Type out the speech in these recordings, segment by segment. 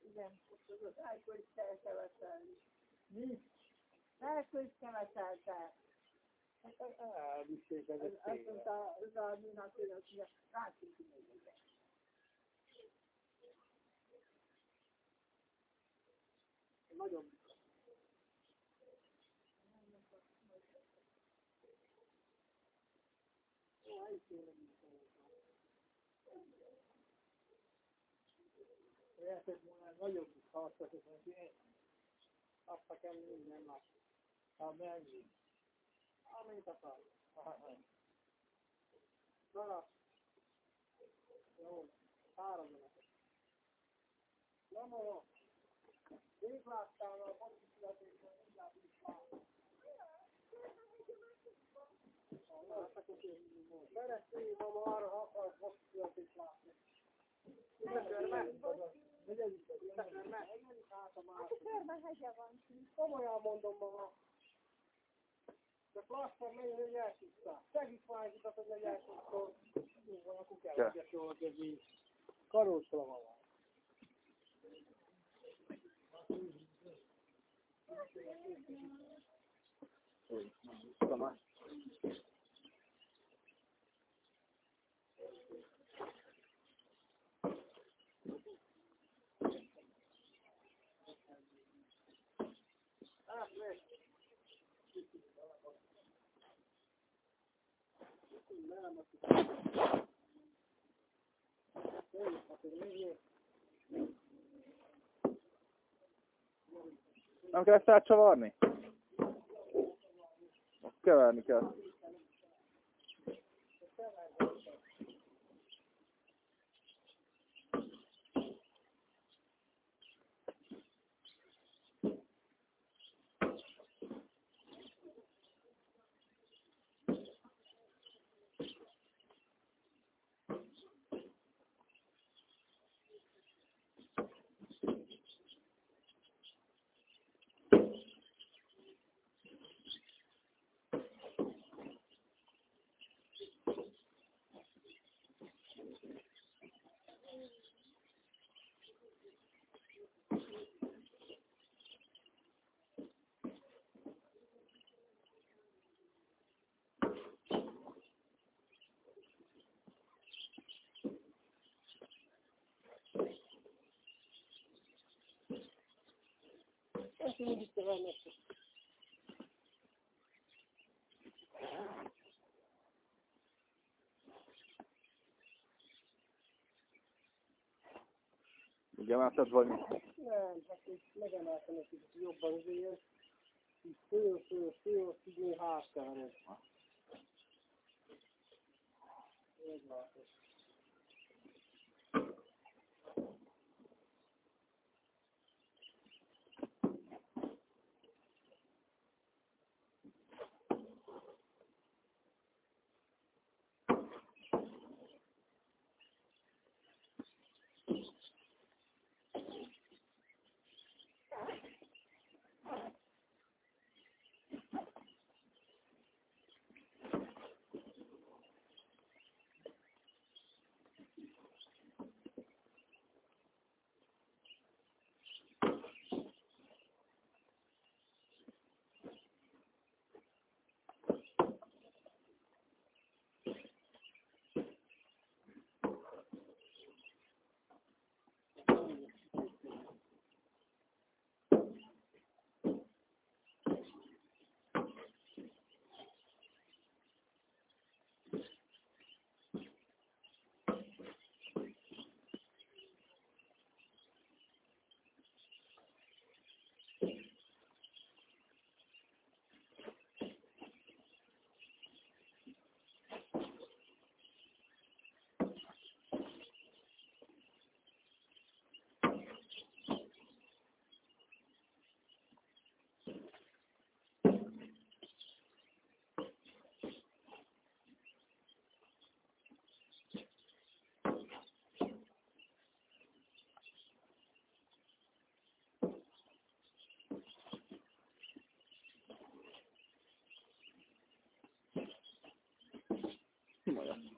Igen, most az Ájkó is elkevetelni. Mi? Is. Elvitték ezek Azt mondta, az a minak, hogy azt mondja, hogy még ide. Nagyon Ó, el Lehetett volna nagyobb harcot, hogy én azt nekem minden nap. Ha mennyi. Amit akar. Na, jó, három napot. Na, no, Rég láttál a bocsi Komolyan mondom maga. Csak lassan megy, hogy eltisztál. Segít vágyutat, hogy legyen eltisztál. Jó van, akkor kell, hogy jól kezdjük. Karósra van. Tamás. Hát, meg. Nem, Nem kell ezt átcsavarni? Azt keverni kell. Ezt úgy is tevennek. Ugye láttad vagy mit? Nem, hát így megemeltem egy kicsit jobban azért. Így föl, föl, föl, így hátkára. Így látod. 什么的。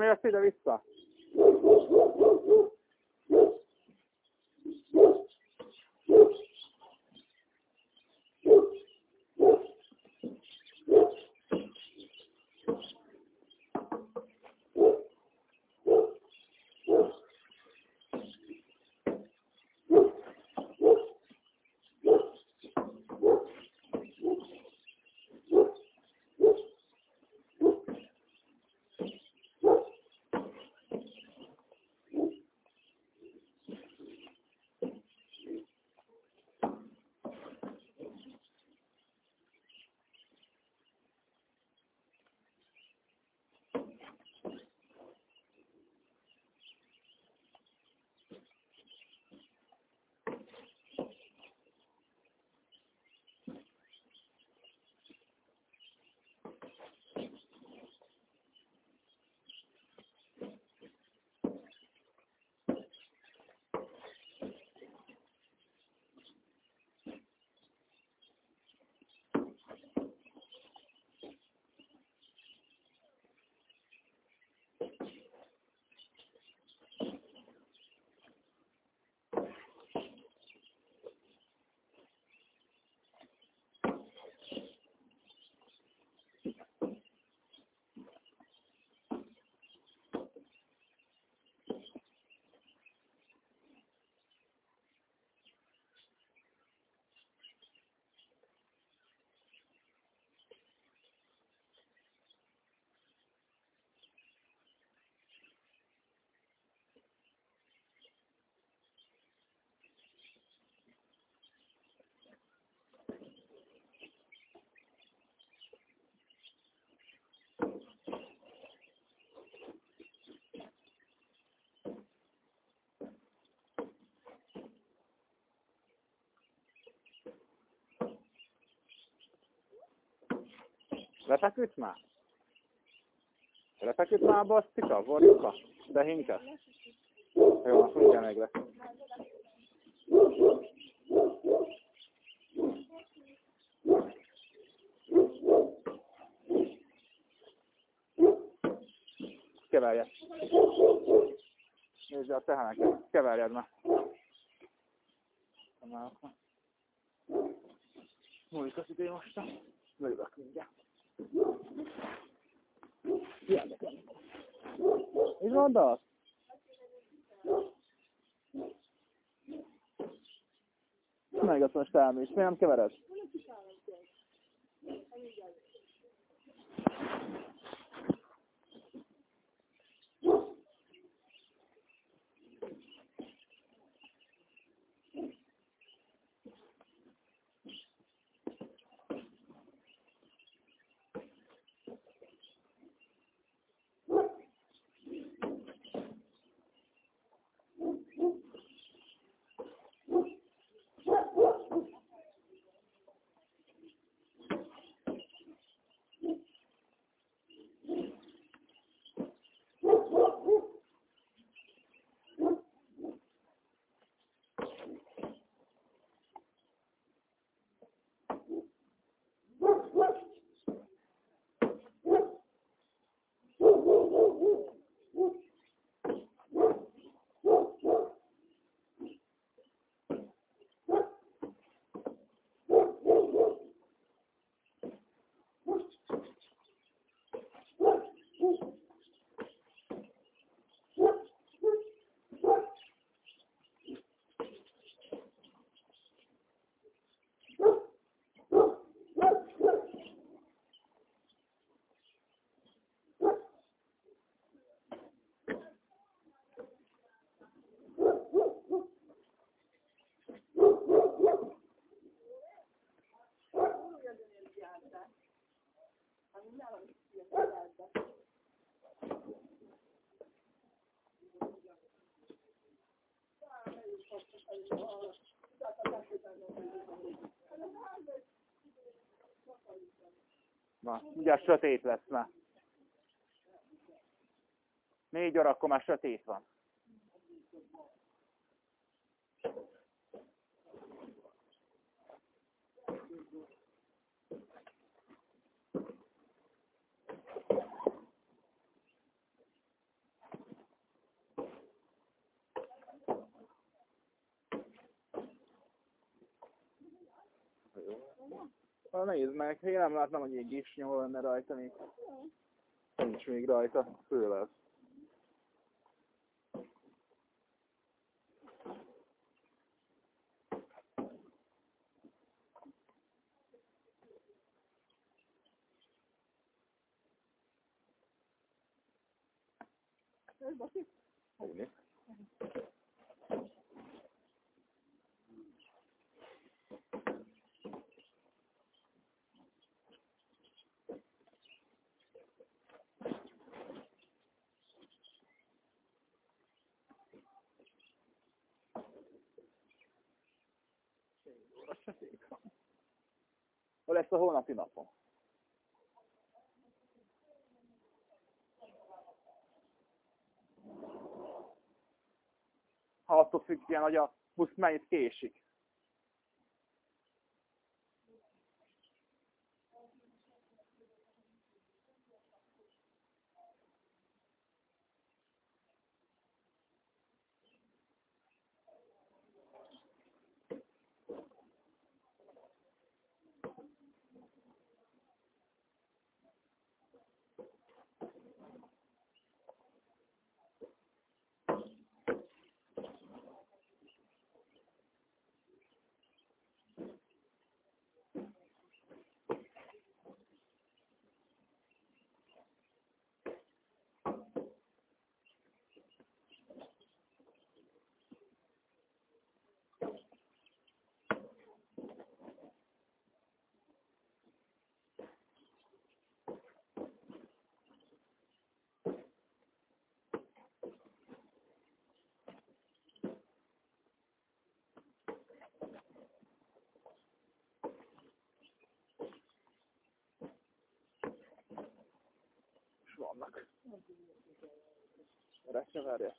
men jag skyddar vissa. Lefeküdt már? Lefeküdt már a basztika, vorjuka? De hinke? Jó, mindjárt meg lesz. Keverjed. Nézd a teheneket, keverjed már. Múlik az idő most. Leülök mindjárt. Mit mondasz? Meg azt most elmész, miért nem kevered? Na, ugye sötét lesz már. Négy óra, akkor már sötét van. Na nézd meg, én nem látnám, hogy egy nyomó lenne rajta még. Nincs még rajta, főleg. Úgy. Hol lesz a holnapi napon? Ha attól függően, hogy a busz mennyit késik. رحش غارة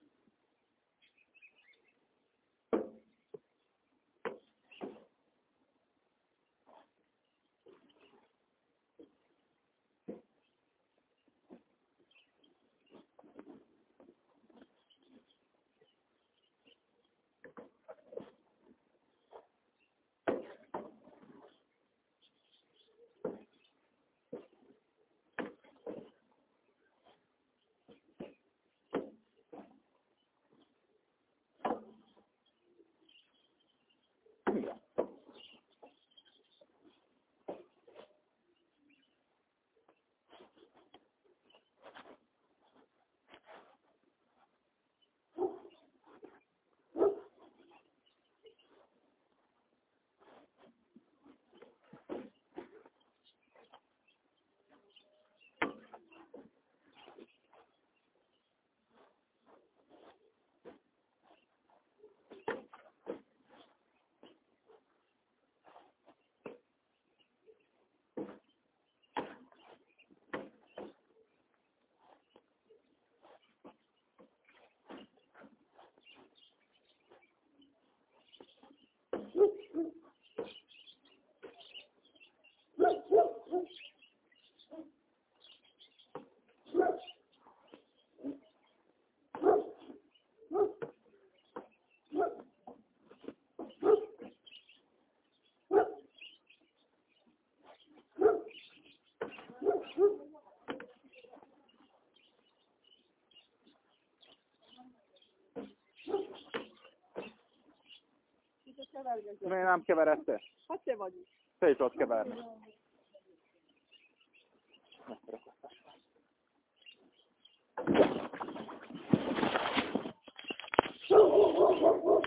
Kevergező. Miért nem keveredte? Hát te vagy. Te is ott keverni.